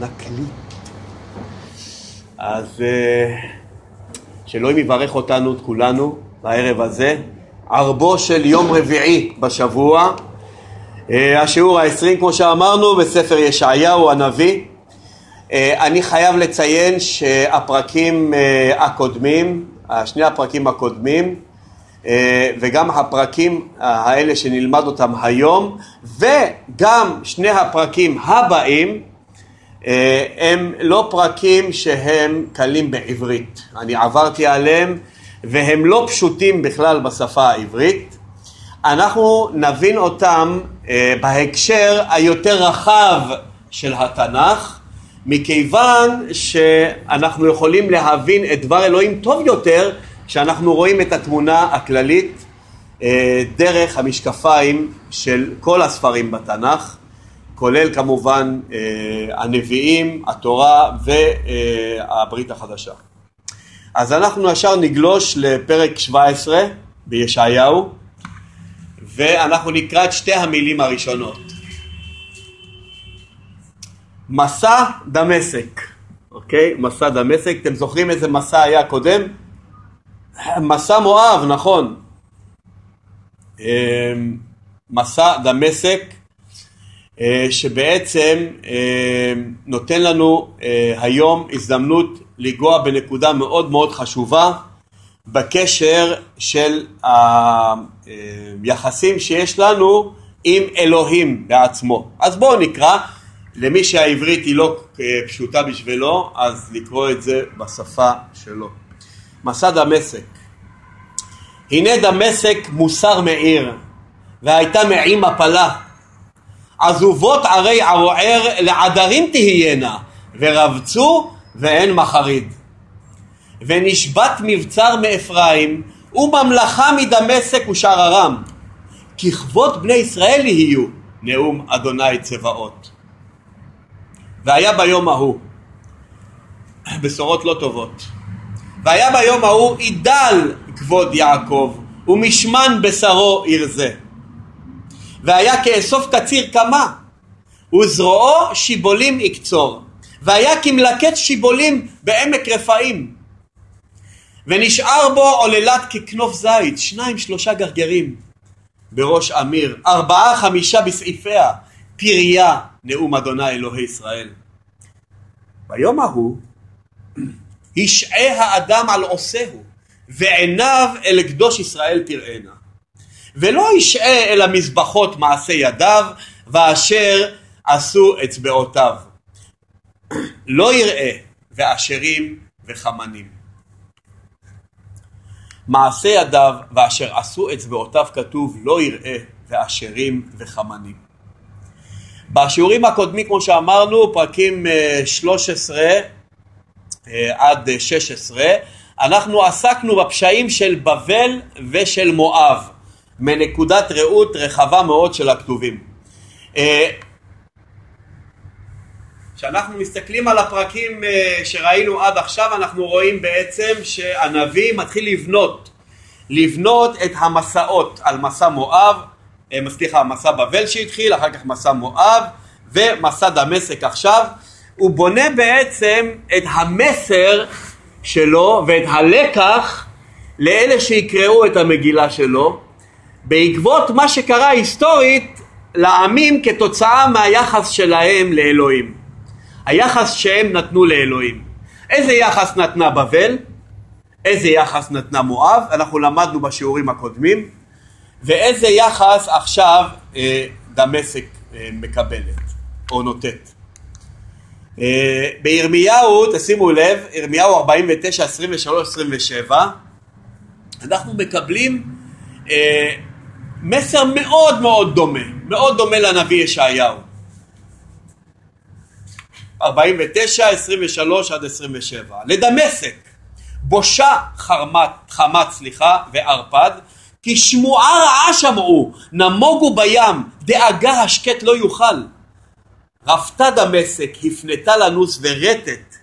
נקליט. אז אה, שאלוהים יברך אותנו, את כולנו, בערב הזה. ערבו של יום רביעי בשבוע. אה, השיעור העשרים, כמו שאמרנו, בספר ישעיהו הנביא. אה, אני חייב לציין שהפרקים הקודמים, שני הפרקים הקודמים, וגם הפרקים האלה שנלמד אותם היום, וגם שני הפרקים הבאים, הם לא פרקים שהם קלים בעברית, אני עברתי עליהם והם לא פשוטים בכלל בשפה העברית. אנחנו נבין אותם אה, בהקשר היותר רחב של התנ"ך, מכיוון שאנחנו יכולים להבין את דבר אלוהים טוב יותר כשאנחנו רואים את התמונה הכללית אה, דרך המשקפיים של כל הספרים בתנ"ך. כולל כמובן אה, הנביאים, התורה והברית החדשה. אז אנחנו ישר נגלוש לפרק 17 בישעיהו ואנחנו נקרא את שתי המילים הראשונות. מסע דמשק, אוקיי? מסע דמשק, אתם זוכרים איזה מסע היה קודם? מסע מואב, נכון. אה, מסע דמשק שבעצם אה, נותן לנו אה, היום הזדמנות לנגוע בנקודה מאוד מאוד חשובה בקשר של היחסים שיש לנו עם אלוהים בעצמו. אז בואו נקרא, למי שהעברית היא לא פשוטה בשבילו, אז לקרוא את זה בשפה שלו. מסע דמשק הנה דמשק מוסר מאיר והייתה מעי מפלה עזובות ערי ערוער לעדרים תהיינה, ורבצו ואין מחריד. ונשבת מבצר מאפרים, וממלכה מדמשק ושררם. ככבוד בני ישראל יהיו, נאום אדוני צבאות. והיה ביום ההוא, בשורות לא טובות, והיה ביום ההוא ידל כבוד יעקב, ומשמן בשרו ירזה. והיה כאסוף קציר קמה, וזרועו שיבולים יקצור, והיה כמלקט שיבולים בעמק רפאים, ונשאר בו עוללת ככנוף זית, שניים שלושה גרגרים בראש אמיר, ארבעה חמישה בסעיפיה, פריה נאום אדוני אלוהי ישראל. ביום ההוא השעה האדם על עושהו, ועיניו אל קדוש ישראל תראינה. ולא ישעה אל המזבחות מעשה ידיו ואשר עשו אצבעותיו. לא יראה ואשרים וחמנים. מעשה ידיו ואשר עשו אצבעותיו כתוב לא יראה ואשרים וחמנים. בשיעורים הקודמים כמו שאמרנו פרקים 13 אה, אה, עד 16 אנחנו עסקנו בפשעים של בבל ושל מואב מנקודת ראות רחבה מאוד של הכתובים. אה, כשאנחנו מסתכלים על הפרקים אה, שראינו עד עכשיו אנחנו רואים בעצם שהנביא מתחיל לבנות. לבנות את המסעות על מסע מואב, אה, סליחה מסע בבל שהתחיל, אחר כך מסע מואב ומסע דמשק עכשיו, הוא בונה בעצם את המסר שלו ואת הלקח לאלה שיקראו את המגילה שלו בעקבות מה שקרה היסטורית לעמים כתוצאה מהיחס שלהם לאלוהים. היחס שהם נתנו לאלוהים. איזה יחס נתנה בבל? איזה יחס נתנה מואב? אנחנו למדנו בשיעורים הקודמים. ואיזה יחס עכשיו אה, דמשק אה, מקבלת או נותנת. אה, בירמיהו, תשימו לב, ירמיהו 49, 23, 27, אנחנו מקבלים אה, מסר מאוד מאוד דומה, מאוד דומה לנביא ישעיהו. 49, 23 עד 27. לדמשק, בושה חרמת, חמת, סליחה, וערפד, כי שמועה רעה שמעו, נמוגו בים, דאגה השקט לא יוכל. רפתה דמשק, הפנתה לנוס ורטט,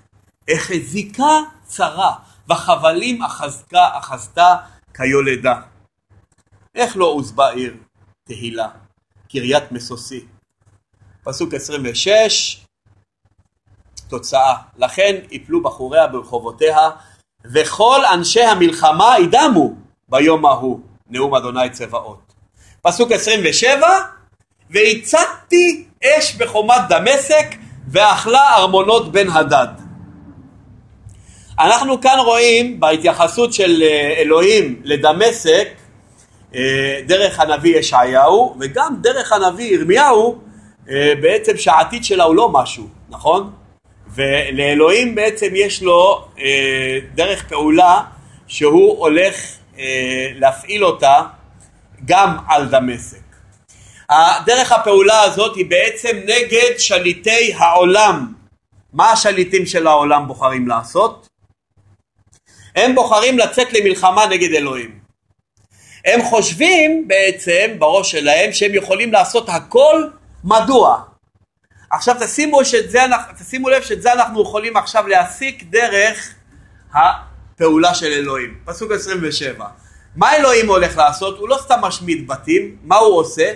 החזיקה צרה, וחבלים אחזקה אחזתה כיולדה. איך לא עוזבה עיר תהילה, קריית מסוסי. פסוק 26 תוצאה. לכן יפלו בחוריה ברחובותיה, וכל אנשי המלחמה ידמו ביום ההוא, נאום אדוני צבאות. פסוק 27, והצתתי אש בחומת דמשק, ואכלה ארמונות בן הדד. אנחנו כאן רואים בהתייחסות של אה, אלוהים לדמשק דרך הנביא ישעיהו וגם דרך הנביא ירמיהו אה, בעצם שהעתיד שלה הוא לא משהו, נכון? ולאלוהים בעצם יש לו דרך פעולה שהוא הולך להפעיל אותה גם על דמשק. דרך הפעולה הזאת היא בעצם נגד שליטי העולם. מה השליטים של העולם בוחרים לעשות? הם בוחרים לצאת למלחמה נגד אלוהים. הם חושבים בעצם בראש שלהם שהם יכולים לעשות הכל, מדוע? עכשיו תשימו, שאת זה, תשימו לב שאת זה אנחנו יכולים עכשיו להסיק דרך הפעולה של אלוהים. פסוק 27. מה אלוהים הולך לעשות? הוא לא סתם משמיד בתים, מה הוא עושה?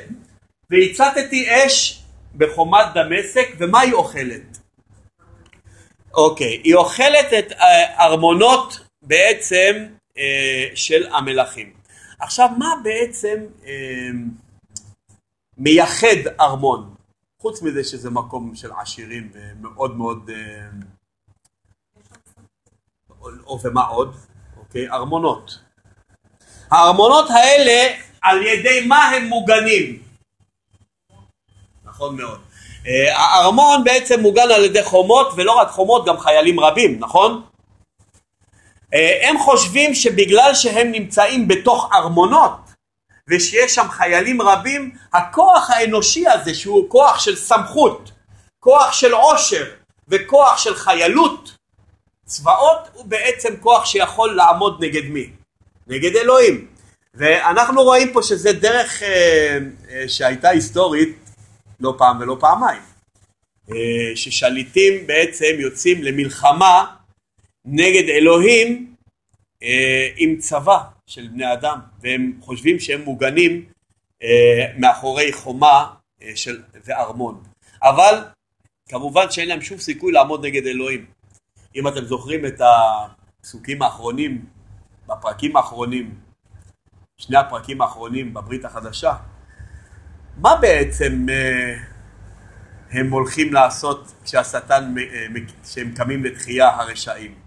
והצתתי אש בחומת דמשק, ומה היא אוכלת? אוקיי, היא אוכלת את אה, ארמונות בעצם אה, של המלכים. עכשיו מה בעצם אה, מייחד ארמון? חוץ מזה שזה מקום של עשירים ומאוד מאוד אה, או ומה עוד? אוקיי, ארמונות. הארמונות האלה על ידי מה הם מוגנים? נכון מאוד. אה, הארמון בעצם מוגן על ידי חומות ולא רק חומות גם חיילים רבים נכון? אה, הם חושבים שבגלל שהם נמצאים בתוך ארמונות ושיש שם חיילים רבים, הכוח האנושי הזה שהוא כוח של סמכות, כוח של עושר וכוח של חיילות, צבאות הוא בעצם כוח שיכול לעמוד נגד מי? נגד אלוהים. ואנחנו רואים פה שזה דרך אה, אה, שהייתה היסטורית לא פעם ולא פעמיים. אה, ששליטים בעצם יוצאים למלחמה נגד אלוהים אה, עם צבא של בני אדם והם חושבים שהם מוגנים אה, מאחורי חומה אה, של, וארמון. אבל כמובן שאין להם שום סיכוי לעמוד נגד אלוהים. אם אתם זוכרים את הפסוקים האחרונים בפרקים האחרונים שני הפרקים האחרונים בברית החדשה מה בעצם הם הולכים לעשות כשהשטן, כשהם קמים לתחייה הרשעים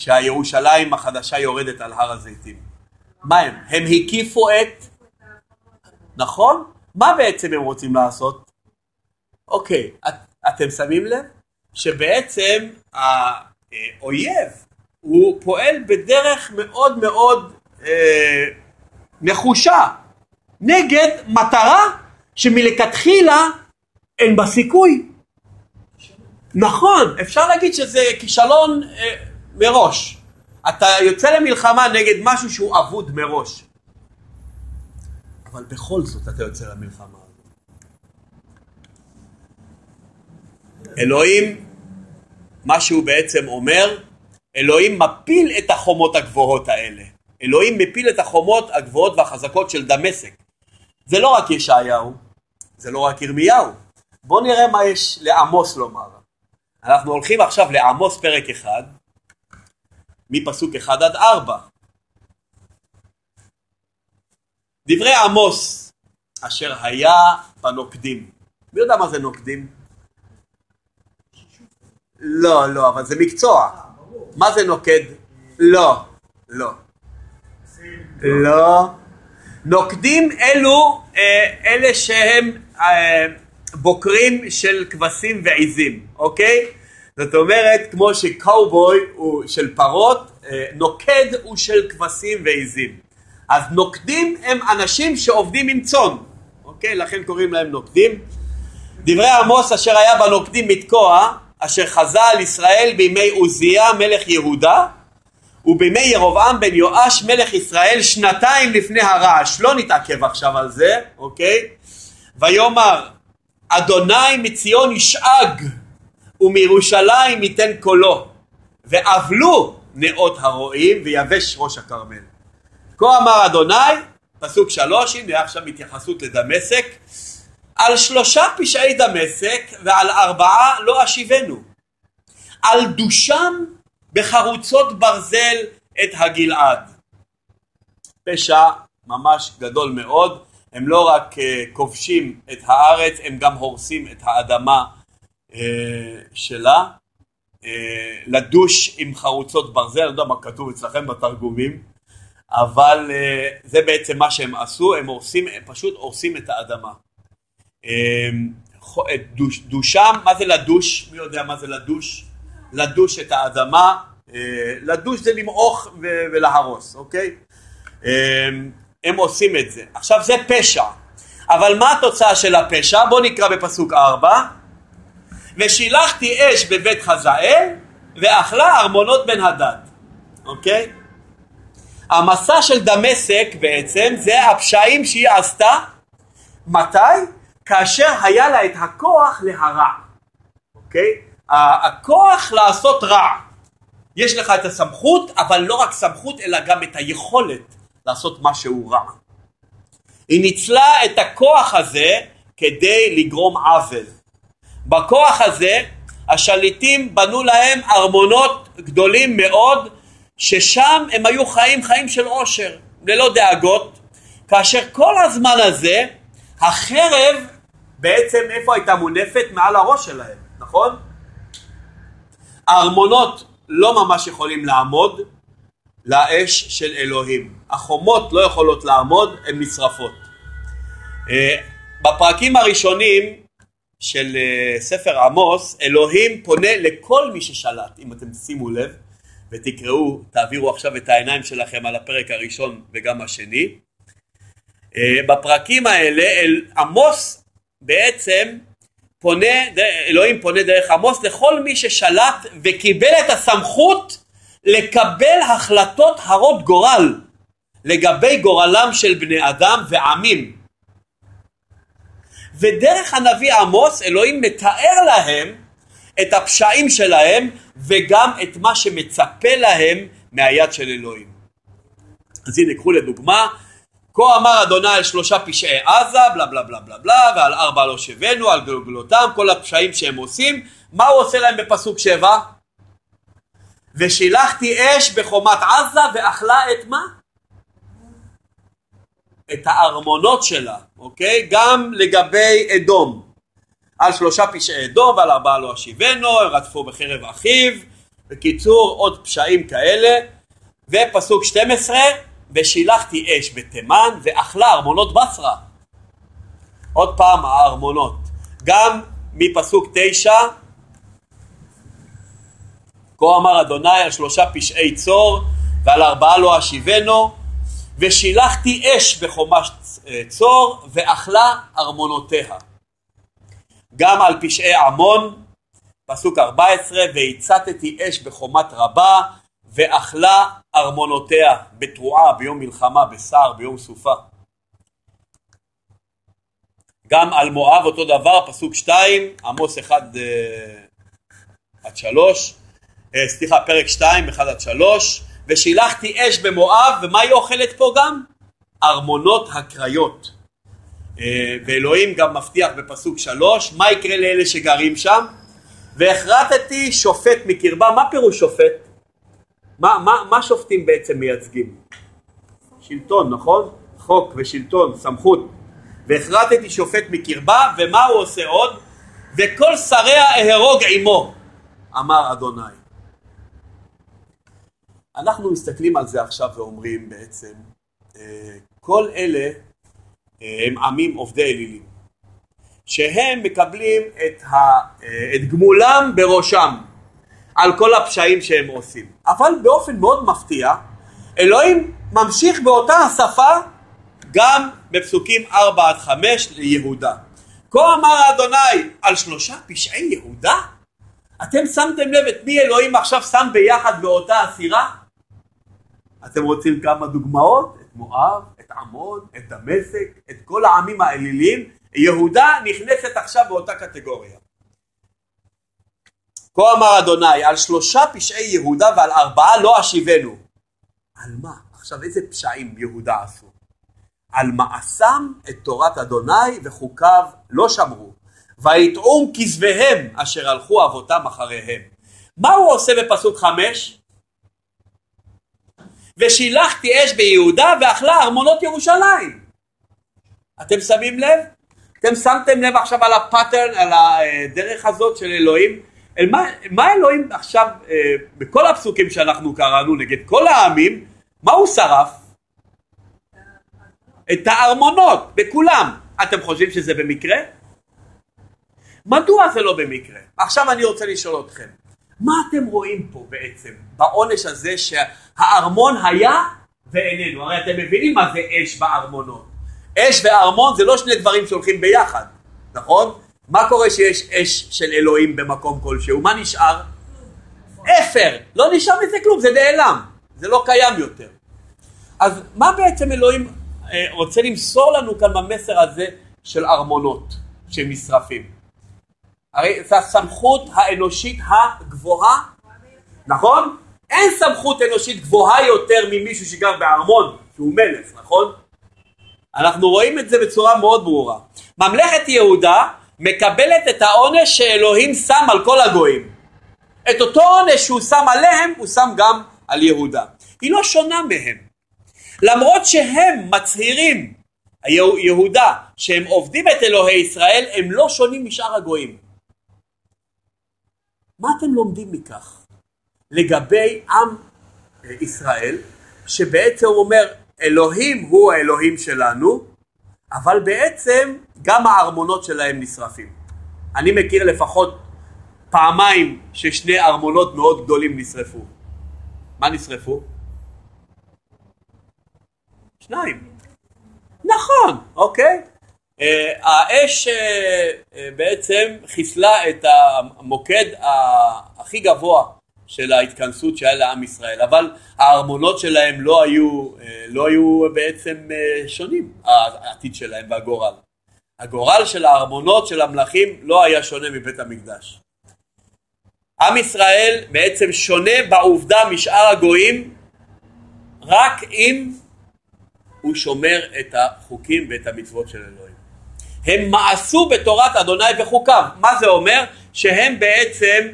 שהירושלים החדשה יורדת על הר הזיתים. מה הם? הם הקיפו את... נכון? מה בעצם הם רוצים לעשות? אוקיי, את, אתם שמים לב? שבעצם האויב הוא פועל בדרך מאוד מאוד אה, נחושה נגד מטרה שמלכתחילה אין בה סיכוי. נכון, אפשר להגיד שזה כישלון אה, מראש. אתה יוצא למלחמה נגד משהו שהוא אבוד מראש. אבל בכל זאת אתה יוצא למלחמה. אלוהים, מה שהוא בעצם אומר, אלוהים מפיל את החומות הגבוהות האלה. אלוהים מפיל את החומות הגבוהות והחזקות של דמשק. זה לא רק ישעיהו, זה לא רק ירמיהו. בואו נראה מה יש לעמוס לומר. אנחנו הולכים עכשיו לעמוס פרק אחד, מפסוק 1 עד 4. דברי עמוס אשר היה בנוקדים. מי יודע מה זה נוקדים? לא, לא, אבל זה מקצוע. מה זה נוקד? לא, לא. לא. נוקדים אלו אה, אלה שהם אה, בוקרים של כבשים ועיזים, אוקיי? זאת אומרת, כמו שקאובוי הוא של פרות, אה, נוקד הוא של כבשים ועיזים. אז נוקדים הם אנשים שעובדים עם צאן, אוקיי? לכן קוראים להם נוקדים. דברי עמוס אשר היה בנוקדים מתקוע, אשר חזה על ישראל בימי עוזיה מלך יהודה, ובימי ירבעם בן יואש מלך ישראל שנתיים לפני הרעש. לא נתעכב עכשיו על זה, אוקיי? ויאמר, אדוני מציון ישאג ומירושלים ייתן קולו, ואבלו נאות הרועים ויבש ראש הכרמל. כה אמר אדוני, פסוק שלוש, הנה עכשיו התייחסות לדמשק, על שלושה פשעי דמשק ועל ארבעה לא אשיבנו, על דושם בחרוצות ברזל את הגלעד. פשע ממש גדול מאוד, הם לא רק אה, כובשים את הארץ, הם גם הורסים את האדמה שלה. אה, לדוש עם חרוצות ברזל, אני לא יודע מה כתוב אצלכם בתרגומים, אבל זה בעצם מה שהם עשו, הם הורסים, הם פשוט הורסים את האדמה. דוש, דושם, מה זה לדוש? מי יודע מה זה לדוש? לדוש את האדמה, לדוש זה למעוך ולהרוס, אוקיי? הם עושים את זה. עכשיו זה פשע, אבל מה התוצאה של הפשע? בואו נקרא בפסוק 4 ושילחתי אש בבית חזאל ואכלה ארמונות בן הדד, אוקיי? המסע של דמשק בעצם זה הפשעים שהיא עשתה, מתי? כאשר היה לה את הכוח להרע, אוקיי? הכוח לעשות רע. יש לך את הסמכות, אבל לא רק סמכות אלא גם את היכולת לעשות משהו רע. היא ניצלה את הכוח הזה כדי לגרום עוול. בכוח הזה השליטים בנו להם ארמונות גדולים מאוד ששם הם היו חיים חיים של עושר, ללא דאגות, כאשר כל הזמן הזה החרב בעצם איפה הייתה מונפת? מעל הראש שלהם, נכון? הארמונות לא ממש יכולים לעמוד, לאש של אלוהים. החומות לא יכולות לעמוד, הן נשרפות. אה, בפרקים הראשונים של אה, ספר עמוס, אלוהים פונה לכל מי ששלט, אם אתם שימו לב, ותקראו, תעבירו עכשיו את העיניים שלכם על הפרק הראשון וגם השני. אה, בפרקים האלה עמוס בעצם פונה, אלוהים פונה דרך עמוס לכל מי ששלט וקיבל את הסמכות לקבל החלטות הרות גורל לגבי גורלם של בני אדם ועמים. ודרך הנביא עמוס אלוהים מתאר להם את הפשעים שלהם וגם את מה שמצפה להם מהיד של אלוהים. אז הנה קחו לדוגמה, כה אמר אדוני על שלושה פשעי עזה, בלה בלה בלה בלה בלה, ועל ארבע לא שבנו, על גלגלותם, כל הפשעים שהם עושים, מה הוא עושה להם בפסוק שבע? ושילחתי אש בחומת עזה ואכלה את מה? את הארמונות שלה, אוקיי? גם לגבי אדום. על שלושה פשעי אדום ועל ארבעה לא אשיבנו, רדפו בחרב אחיו, בקיצור עוד פשעים כאלה. ופסוק 12, ושילחתי אש בתימן ואכלה ארמונות בשרה. עוד פעם הארמונות. גם מפסוק 9 כה אמר אדוני על שלושה פשעי צור ועל ארבעה לא אשיבנו ושילחתי אש בחומש אה, צור ואכלה ארמונותיה. גם על פשעי עמון, פסוק 14, והצתתי אש בחומת רבה ואכלה ארמונותיה בתרועה ביום מלחמה, בשר, ביום סופה. גם על מואב אותו דבר, פסוק 2, עמוס 1 אה, עד 3, אה, סליחה, פרק 2, 1 עד 3, ושילחתי אש במואב, ומה היא אוכלת פה גם? ארמונות הקריות. אה, ואלוהים גם מבטיח בפסוק 3, מה יקרה לאלה שגרים שם? והחרטתי שופט מקרבה, מה פירוש שופט? מה, מה, מה שופטים בעצם מייצגים? שלטון, נכון? חוק ושלטון, סמכות. והחרטתי שופט מקרבה, ומה הוא עושה עוד? וכל שריה אהרוג עמו, אמר אדוני. אנחנו מסתכלים על זה עכשיו ואומרים בעצם, אה, כל אלה אה, הם עמים עובדי אלילים, שהם מקבלים את, ה, אה, את גמולם בראשם על כל הפשעים שהם עושים. אבל באופן מאוד מפתיע, אלוהים ממשיך באותה השפה גם בפסוקים 4 עד 5 ליהודה. כה אמר אדוני על שלושה פשעי יהודה? אתם שמתם לב את מי אלוהים עכשיו שם ביחד באותה הסירה? אתם רוצים כמה דוגמאות? את מואב, את עמון, את דמשק, את כל העמים האלילים. יהודה נכנסת עכשיו באותה קטגוריה. כה אמר אדוני, על שלושה פשעי יהודה ועל ארבעה לא אשיבנו. על מה? עכשיו איזה פשעים יהודה עשו? על מעשם את תורת אדוני וחוקיו לא שמרו, ויטעום כזביהם אשר הלכו אבותם אחריהם. מה הוא עושה בפסוק חמש? ושילחתי אש ביהודה ואכלה ארמונות ירושלים. אתם שמים לב? אתם שמתם לב עכשיו על הפאטרן, על הדרך הזאת של אלוהים? מה, מה אלוהים עכשיו, אה, בכל הפסוקים שאנחנו קראנו נגד כל העמים, מה הוא שרף? את הארמונות, בכולם. אתם חושבים שזה במקרה? מדוע זה לא במקרה? עכשיו אני רוצה לשאול אתכם, מה אתם רואים פה בעצם, בעונש הזה שהארמון היה ואיננו? הרי אתם מבינים מה זה אש בארמונות. אש וארמון זה לא שני דברים שהולכים ביחד, נכון? מה קורה שיש אש של אלוהים במקום כלשהו? מה נשאר? אפר, לא נשאר מזה כלום, זה נעלם, זה לא קיים יותר. אז מה בעצם אלוהים אה, רוצה למסור לנו כאן במסר הזה של ארמונות שמשרפים? הרי זו הסמכות האנושית הגבוהה, נכון? אין סמכות אנושית גבוהה יותר ממישהו שגר בארמון, שהוא מלך, נכון? אנחנו רואים את זה בצורה מאוד ברורה. ממלכת יהודה מקבלת את העונש שאלוהים שם על כל הגויים. את אותו עונש שהוא שם עליהם, הוא שם גם על יהודה. היא לא שונה מהם. למרות שהם מצהירים, יהודה, שהם עובדים את אלוהי ישראל, הם לא שונים משאר הגויים. מה אתם לומדים מכך לגבי עם אה, ישראל, שבעצם אומר אלוהים הוא האלוהים שלנו, אבל בעצם גם הארמונות שלהם נשרפים. אני מכיר לפחות פעמיים ששני ארמונות מאוד גדולים נשרפו. מה נשרפו? שניים. נכון, אוקיי. אה, האש אה, אה, בעצם חיסלה את המוקד הכי גבוה של ההתכנסות שהיה לעם ישראל, אבל הארמונות שלהם לא היו, לא היו בעצם שונים, העתיד שלהם והגורל. הגורל של הארמונות של המלכים לא היה שונה מבית המקדש. עם ישראל בעצם שונה בעובדה משאר הגויים רק אם הוא שומר את החוקים ואת המצוות של אלוהים. הם מעשו בתורת אדוני וחוקיו. מה זה אומר? שהם בעצם,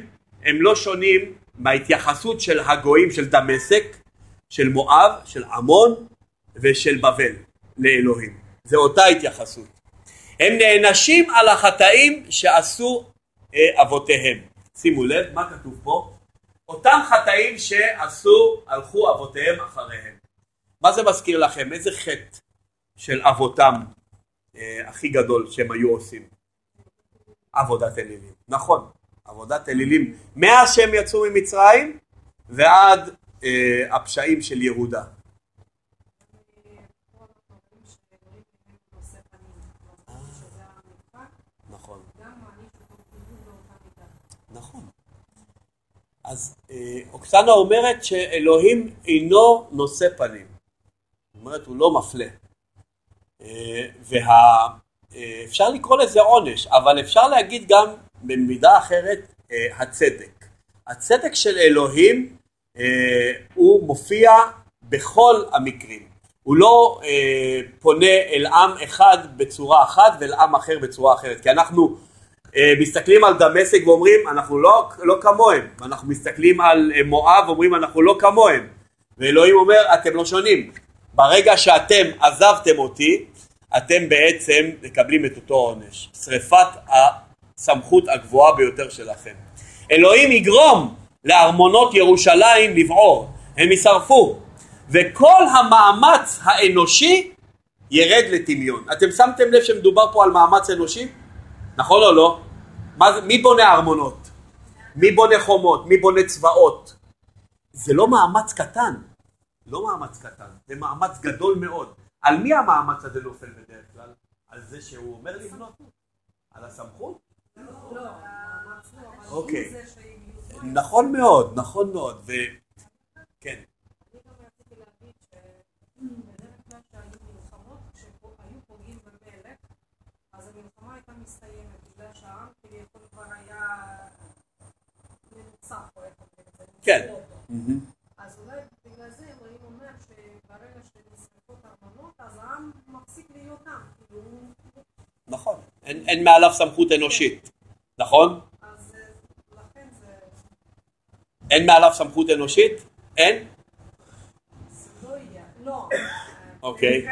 הם לא שונים מההתייחסות של הגויים של דמשק, של מואב, של עמון ושל בבל לאלוהים. זה אותה התייחסות. הם נענשים על החטאים שעשו אה, אבותיהם. שימו לב מה כתוב פה. אותם חטאים שעשו, הלכו אבותיהם אחריהם. מה זה מזכיר לכם? איזה חטא של אבותם אה, הכי גדול שהם היו עושים. עבודת אלילים. נכון, עבודת אלילים מאז שהם יצאו ממצרים ועד אה, הפשעים של יהודה. נכון. נכון. אז אה, אוקסנה אומרת שאלוהים אינו נושא פנים. זאת אומרת, הוא לא מפלה. ואפשר וה... לקרוא לזה עונש, אבל אפשר להגיד גם במידה אחרת אה, הצדק. הצדק של אלוהים אה, הוא מופיע בכל המקרים. הוא לא אה, פונה אל עם אחד בצורה אחת ואל עם אחר בצורה אחרת. כי אנחנו מסתכלים על דמשק ואומרים אנחנו לא, לא כמוהם. אנחנו מסתכלים על מואב ואומרים אנחנו לא כמוהם. ואלוהים אומר אתם לא שונים. ברגע שאתם עזבתם אותי, אתם בעצם מקבלים את אותו עונש, שריפת הסמכות הגבוהה ביותר שלכם. אלוהים יגרום לארמונות ירושלים לבעור, הם יישרפו, וכל המאמץ האנושי ירד לטמיון. אתם שמתם לב שמדובר פה על מאמץ אנושי? נכון או לא? מה, מי בונה ארמונות? מי בונה חומות? מי בונה צבאות? זה לא מאמץ קטן, לא מאמץ קטן, זה מאמץ גדול מאוד. על מי המאמץ הזה נופל בדרך כלל? על זה שהוא אומר לבנות? על הסמכות? אוקיי. נכון מאוד, נכון מאוד. ו... כן. כן. אז אולי בגלל זה אלוהים אומר שברגע שנשרפות ארמונות אז העם מפסיק להיות עם. כאילו, נכון, אין מעליו סמכות אנושית, נכון? אין מעליו סמכות אנושית? אין? לא. אוקיי.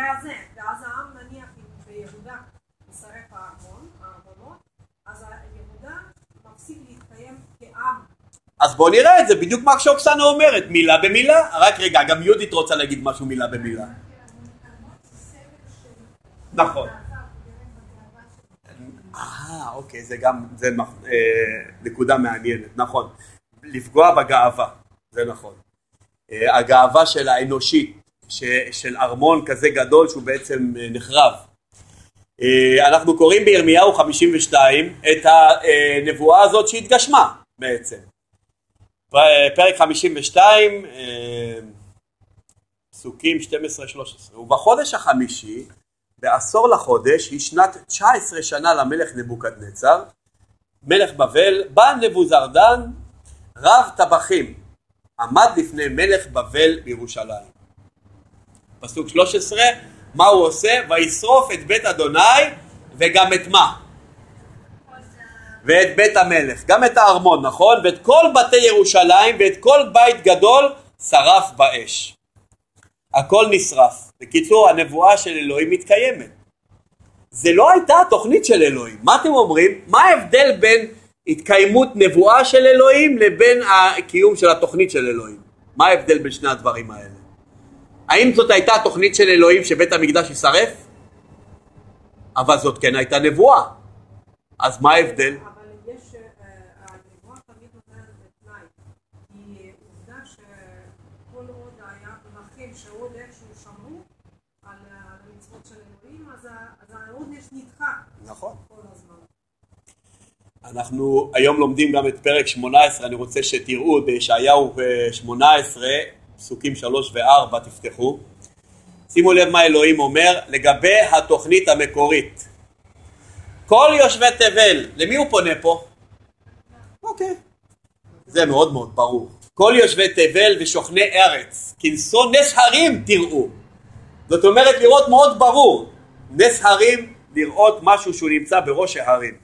אז בואו נראה את זה, בדיוק מה שאוקסנה אומרת, מילה במילה. רק רגע, גם יהודית רוצה להגיד משהו מילה במילה. נכון. אה, אוקיי, זה גם, זה אה, נקודה מעניינת, נכון. לפגוע בגאווה, זה נכון. אה, הגאווה של האנושית, ש, של ארמון כזה גדול שהוא בעצם אה, נחרב. אה, אנחנו קוראים בירמיהו 52 את הנבואה הזאת שהתגשמה בעצם. פרק 52, אה, פסוקים 12-13. ובחודש החמישי, בעשור לחודש, היא שנת 19 שנה למלך נבוקדנצר, מלך בבל, בא נבוזרדן, רב טבחים, עמד לפני מלך בבל בירושלים. פסוק 13, מה הוא עושה? וישרוף את בית אדוני וגם את מה? ואת בית המלך, גם את הארמון, נכון? ואת כל בתי ירושלים ואת כל בית גדול שרף באש. הכל נשרף. בקיצור, הנבואה של אלוהים מתקיימת. זה לא הייתה התוכנית של אלוהים. מה אתם אומרים? מה ההבדל בין התקיימות נבואה של אלוהים לבין הקיום של התוכנית של אלוהים? מה ההבדל בין שני הדברים האלה? האם זאת הייתה התוכנית של אלוהים שבית המקדש יישרף? אבל זאת כן הייתה נבואה. אז מה ההבדל? אנחנו היום לומדים גם את פרק 18, אני רוצה שתראו בישעיהו 18, פסוקים 3 ו-4, תפתחו. שימו לב מה אלוהים אומר לגבי התוכנית המקורית. כל יושבי תבל, למי הוא פונה פה? אוקיי. זה מאוד מאוד ברור. כל יושבי תבל ושוכני ארץ, כנסו נס הרים תראו. זאת אומרת לראות מאוד ברור. נס הרים לראות משהו שהוא נמצא בראש ההרים.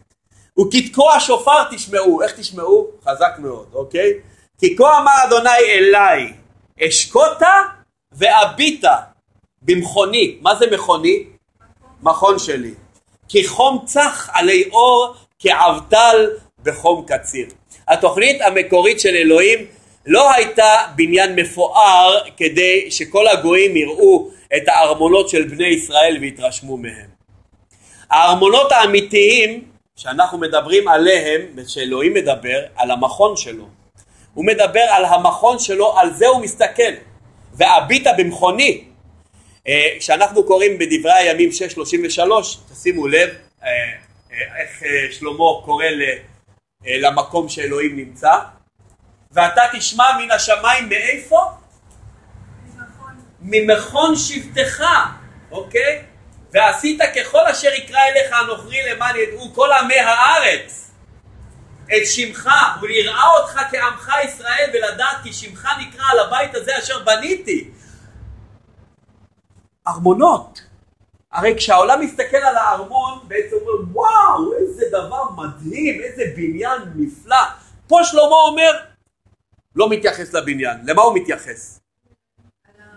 וכתקוע שופר תשמעו, איך תשמעו? חזק מאוד, אוקיי? כי כה אמר אדוני אליי, אשקוטה ואביטה במכוני, מה זה מכוני? מכון שלי. כי חום צח עלי אור כעבטל בחום קציר. התוכנית המקורית של אלוהים לא הייתה בניין מפואר כדי שכל הגויים יראו את הארמונות של בני ישראל ויתרשמו מהם. הארמונות האמיתיים שאנחנו מדברים עליהם, ושאלוהים מדבר, על המכון שלו. הוא מדבר על המכון שלו, על זה הוא מסתכל. והביטה במכוני, אה, כשאנחנו קוראים בדברי הימים 633, תשימו לב אה, אה, איך שלמה קורא למקום שאלוהים נמצא, ואתה תשמע מן השמיים מאיפה? ממכון שבטך, אוקיי? ועשית ככל אשר יקרא אליך הנוכרי למען ידעו כל עמי הארץ את שמך וליראה אותך כעמך ישראל ולדעת כי שמך נקרא על הבית הזה אשר בניתי. ארמונות. הרי כשהעולם מסתכל על הארמון בעצם אומר וואו איזה דבר מדהים איזה בניין נפלא. פה שלמה אומר לא מתייחס לבניין. למה הוא מתייחס?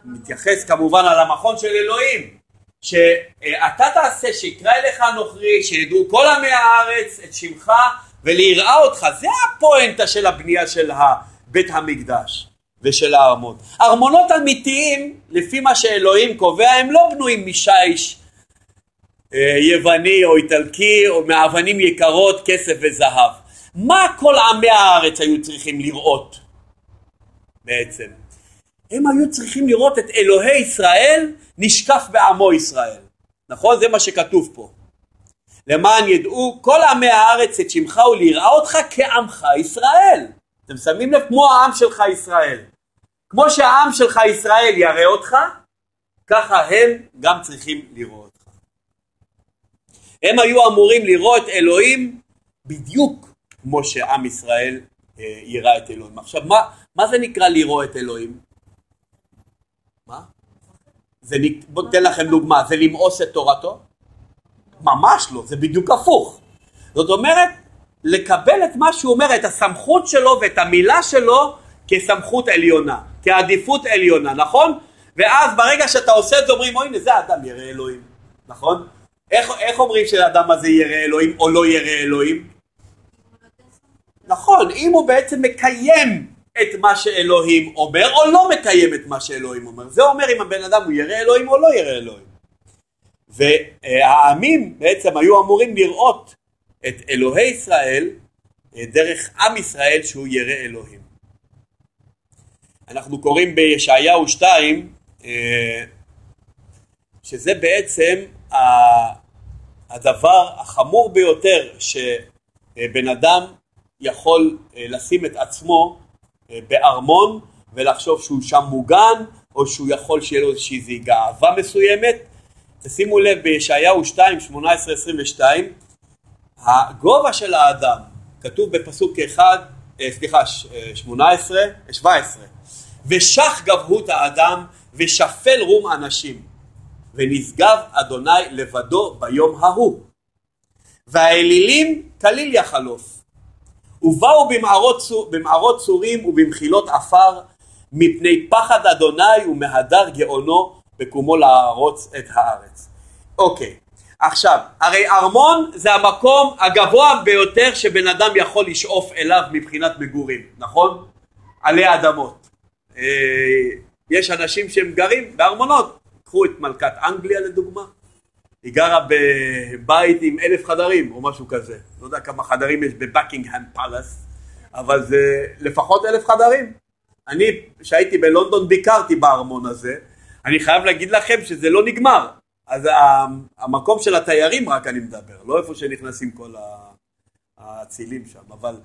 מתייחס כמובן על המכון של אלוהים. שאתה תעשה שיקרא אליך הנוכרי, שידעו כל עמי הארץ את שמך וליראה אותך, זה הפואנטה של הבנייה של בית המקדש ושל הארמון. ארמונות אמיתיים, לפי מה שאלוהים קובע, הם לא בנויים משיש אה, יווני או איטלקי או מאבנים יקרות, כסף וזהב. מה כל עמי הארץ היו צריכים לראות בעצם? הם היו צריכים לראות את אלוהי ישראל נשקף בעמו ישראל. נכון? זה מה שכתוב פה. למען ידעו כל עמי הארץ את שמך וליראה אותך כעמך ישראל. אתם שמים לב? כמו העם שלך ישראל. כמו שהעם שלך ישראל יראה אותך, ככה הם גם צריכים לראות אותך. הם היו אמורים לראות אלוהים בדיוק כמו שעם ישראל אה, יראה את אלוהים. עכשיו, מה, מה זה נקרא לראות אלוהים? זה, בוא ניתן לכם דוגמה, זה למאוס את תורתו? ממש לא, זה בדיוק הפוך. זאת אומרת, לקבל את מה שהוא אומר, את הסמכות שלו ואת המילה שלו, כסמכות עליונה, כעדיפות עליונה, נכון? ואז ברגע שאתה עושה את זה אומרים, הנה זה האדם ירא אלוהים, נכון? איך, איך אומרים שהאדם הזה ירא אלוהים או לא ירא אלוהים? נכון, אם הוא בעצם מקיים את מה שאלוהים אומר או לא מקיים את מה שאלוהים אומר. זה אומר אם הבן אדם הוא ירא אלוהים או לא ירא אלוהים. והעמים בעצם היו אמורים לראות את אלוהי ישראל אה, דרך עם ישראל שהוא ירא אלוהים. אנחנו קוראים בישעיהו 2 אה, שזה בעצם הדבר החמור ביותר שבן אדם יכול אה, לשים את עצמו בארמון ולחשוב שהוא שם מוגן או שהוא יכול שיהיה לו איזושהי גאווה מסוימת תשימו לב בישעיהו 2, 18, 22, הגובה של האדם, כתוב בפסוק 1, אה, סליחה, 18, 17, אה, ושח גבהות האדם ושפל רום אנשים, ונשגב אדוני לבדו ביום ההוא. והאלילים כליל יחלוף, ובאו במערות, במערות צורים ובמחילות עפר, מפני פחד אדוני ומהדר גאונו בקומו להרוץ את הארץ. אוקיי, עכשיו, הרי ארמון זה המקום הגבוה ביותר שבן אדם יכול לשאוף אליו מבחינת מגורים, נכון? עלי אדמות. אה, יש אנשים שהם גרים בארמונות, קחו את מלכת אנגליה לדוגמה, היא גרה בבית עם אלף חדרים או משהו כזה, לא יודע כמה חדרים יש בבקינגהם פלאס, אבל זה לפחות אלף חדרים. אני, כשהייתי בלונדון ביקרתי בארמון הזה, אני חייב להגיד לכם שזה לא נגמר. אז המקום של התיירים רק אני מדבר, לא איפה שנכנסים כל האצילים שם, אבל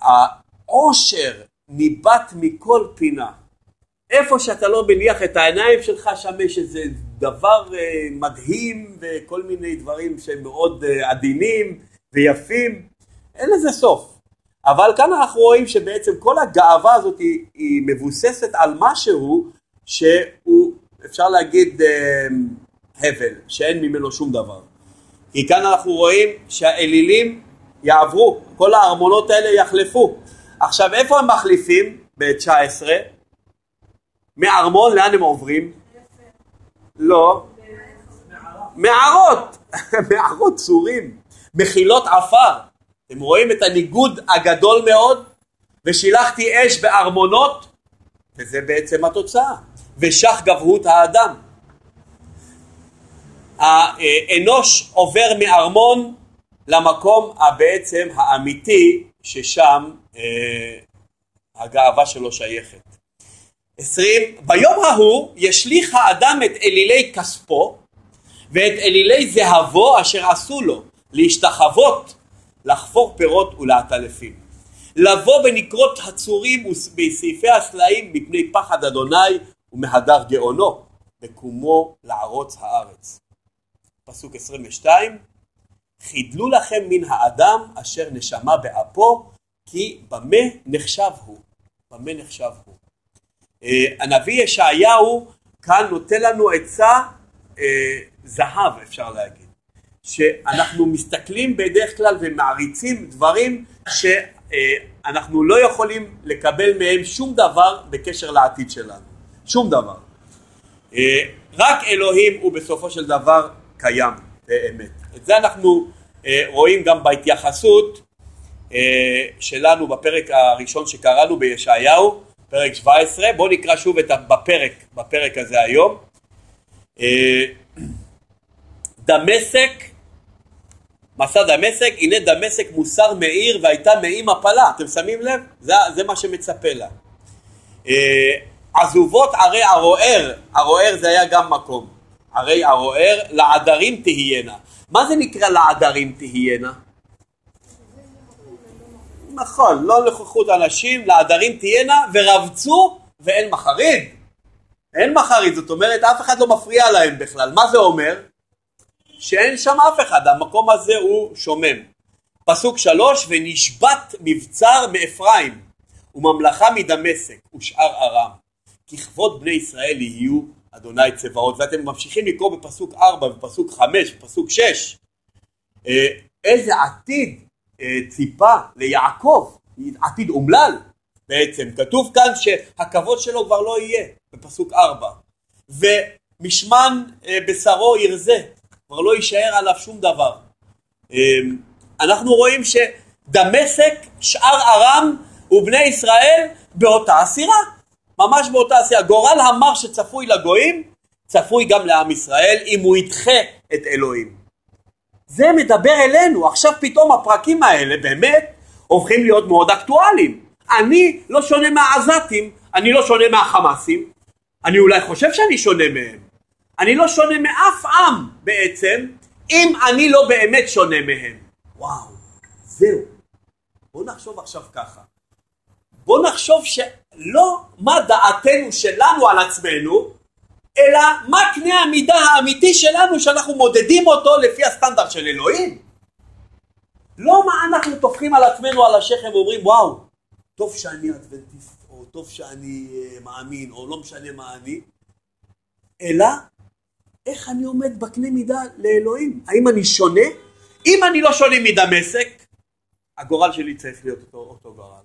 העושר ניבט מכל פינה. איפה שאתה לא מניח את העיניים שלך, שם יש איזה דבר אה, מדהים וכל מיני דברים שהם מאוד אה, עדינים ויפים, אין לזה סוף. אבל כאן אנחנו רואים שבעצם כל הגאווה הזאת היא, היא מבוססת על משהו שהוא אפשר להגיד אה, הבל, שאין ממנו שום דבר. כי כאן אנחנו רואים שהאלילים יעברו, כל הארמונות האלה יחלפו. עכשיו איפה הם מחליפים ב-19? מארמון לאן הם עוברים? לא. מערות, מערות צורים, מחילות עפר. אתם רואים את הניגוד הגדול מאוד? ושילחתי אש בארמונות, וזה בעצם התוצאה. ושח גבהות האדם. האנוש עובר מארמון למקום בעצם האמיתי ששם אה, הגאווה שלו שייכת. עשרים, ביום ההוא ישליך האדם את אלילי כספו ואת אלילי זהבו אשר עשו לו להשתחוות לחפור פירות ולעטלפים. לבוא בנקרות הצורים ובסעיפי הסלעים מפני פחד אדוני ומהדר גאונו בקומו לערוץ הארץ. פסוק 22 חידלו לכם מן האדם אשר נשמה באפו כי במה נחשב הוא? במה נחשב הוא? אה, הנביא ישעיהו כאן נותן לנו עצה אה, זהב אפשר להגיד שאנחנו מסתכלים בדרך כלל ומעריצים דברים שאנחנו לא יכולים לקבל מהם שום דבר בקשר לעתיד שלנו שום דבר. אה, רק אלוהים הוא בסופו של דבר קיים באמת. את זה אנחנו רואים גם בהתייחסות שלנו בפרק הראשון שקראנו בישעיהו, פרק 17. בואו נקרא שוב את בפרק, בפרק הזה היום. דמשק, מסע דמשק, הנה דמשק מוסר מאיר והייתה מאי מפלה, אתם שמים לב? זה, זה מה שמצפה לה. עזובות ערי ערוער, ערוער זה היה גם מקום, ערי ערוער, לעדרים תהיינה. מה זה נקרא לעדרים תהיינה? נכון, לא נוכחות אנשים, לעדרים תהיינה, ורבצו ואין מחריד. אין מחריד, זאת אומרת אף אחד לא מפריע להם בכלל. מה זה אומר? שאין שם אף אחד, המקום הזה הוא שומם. פסוק שלוש, ונשבת מבצר מאפרים, וממלכה מדמשק, ושאר ארם. ככבוד בני ישראל יהיו אדוני צבאות ואתם ממשיכים לקרוא בפסוק 4 ופסוק 5 ופסוק 6 איזה עתיד אה, ציפה ליעקב עתיד אומלל בעצם. כתוב כאן שהכבוד שלו כבר לא יהיה, בפסוק ארבע. ומשמן אה, בשרו ירזה, כבר לא יישאר עליו שום דבר. אה, אנחנו רואים שדמשק, שאר ארם ובני ישראל באותה הסירה, ממש באותה הסירה. גורל המר שצפוי לגויים, צפוי גם לעם ישראל אם הוא ידחה את אלוהים. זה מדבר אלינו, עכשיו פתאום הפרקים האלה באמת הופכים להיות מאוד אקטואליים. אני לא שונה מהעזתים, אני לא שונה מהחמאסים, אני אולי חושב שאני שונה מהם. אני לא שונה מאף עם בעצם, אם אני לא באמת שונה מהם. וואו, זהו. בואו נחשוב עכשיו ככה. בואו נחשוב שלא מה דעתנו שלנו על עצמנו, אלא מה קנה המידה האמיתי שלנו שאנחנו מודדים אותו לפי הסטנדרט של אלוהים. לא מה אנחנו טופחים על עצמנו על השכם ואומרים וואו, טוב שאני אדבנטיסט, או טוב שאני uh, מאמין, או לא משנה מה אני, אלא איך אני עומד בקנה מידה לאלוהים. האם אני שונה? אם אני לא שונה מדמשק, הגורל שלי צריך להיות אותו, אותו גורל.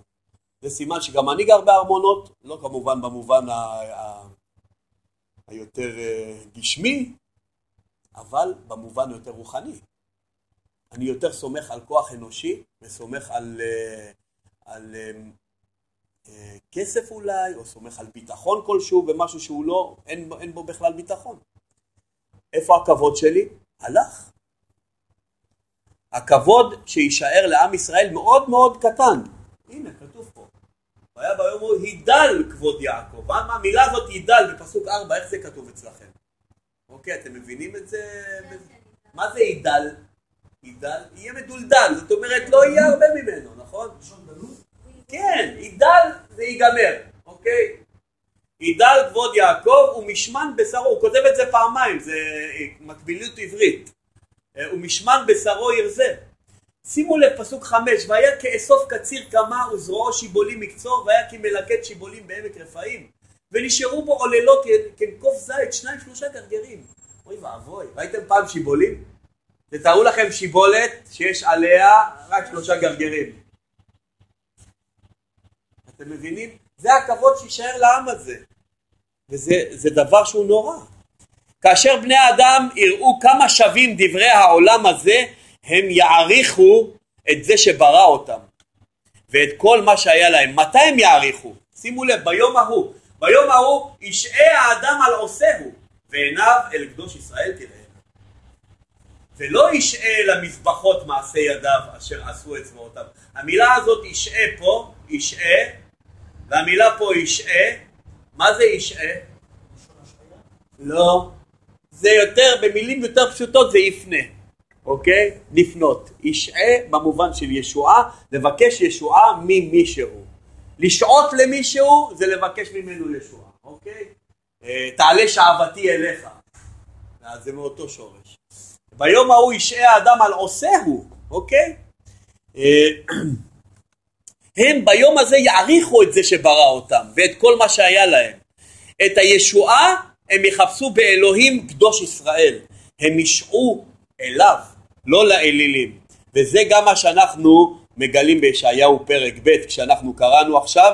זה סימן שגם אני גר בארמונות, לא כמובן במובן ה... היותר אה, גשמי, אבל במובן יותר רוחני. אני יותר סומך על כוח אנושי וסומך על, אה, על אה, כסף אולי, או סומך על ביטחון כלשהו במשהו שהוא לא, אין, אין בו בכלל ביטחון. איפה הכבוד שלי? הלך. הכבוד שיישאר לעם ישראל מאוד מאוד קטן. הנה. והיה ההוא הידל כבוד יעקב. המילה הזאת הידל בפסוק 4, איך זה כתוב אצלכם? אוקיי, אתם מבינים את זה? מה זה הידל? הידל יהיה מדולדל, זאת אומרת לא יהיה הרבה ממנו, נכון? כן, הידל זה ייגמר, אוקיי? הידל כבוד יעקב ומשמן בשרו, הוא כותב את זה פעמיים, זה מקביליות עברית. ומשמן בשרו ירזה. שימו לב פסוק חמש, והיה כאסוף קציר קמה וזרועו שיבולים מקצור והיה כמלקט שיבולים בעמק רפאים. ונשארו בו עוללות כנקוף זית שניים שלושה גרגרים. אוי ואבוי, ראיתם פעם שיבולים? תתארו לכם שיבולת שיש עליה רק שלושה גרגרים. אתם מבינים? זה הכבוד שיישאר לעם הזה. וזה דבר שהוא נורא. כאשר בני האדם יראו כמה שווים דברי העולם הזה הם יעריכו את זה שברא אותם ואת כל מה שהיה להם. מתי הם יעריכו? שימו לב, ביום ההוא. ביום ההוא ישעה האדם על עושהו ועיניו אל קדוש ישראל תראה. ולא ישעה למזבחות מעשי ידיו אשר עשו אצבעותיו. המילה הזאת ישעה פה, ישעה, והמילה פה ישעה, מה זה ישעה? לא, זה יותר, במילים יותר פשוטות זה יפנה. אוקיי? לפנות. ישעה במובן של ישועה, לבקש ישועה ממישהו. לשעות למישהו זה לבקש ממנו ישועה, אוקיי? אה, תעלה שעבתי אליך. אז זה מאותו שורש. ביום ההוא ישעה האדם על עושהו, אוקיי? אה, הם ביום הזה יעריכו את זה שברא אותם ואת כל מה שהיה להם. את הישועה הם יחפשו באלוהים קדוש ישראל. הם ישעו אליו, לא לאלילים. וזה גם מה שאנחנו מגלים בישעיהו פרק ב' כשאנחנו קראנו עכשיו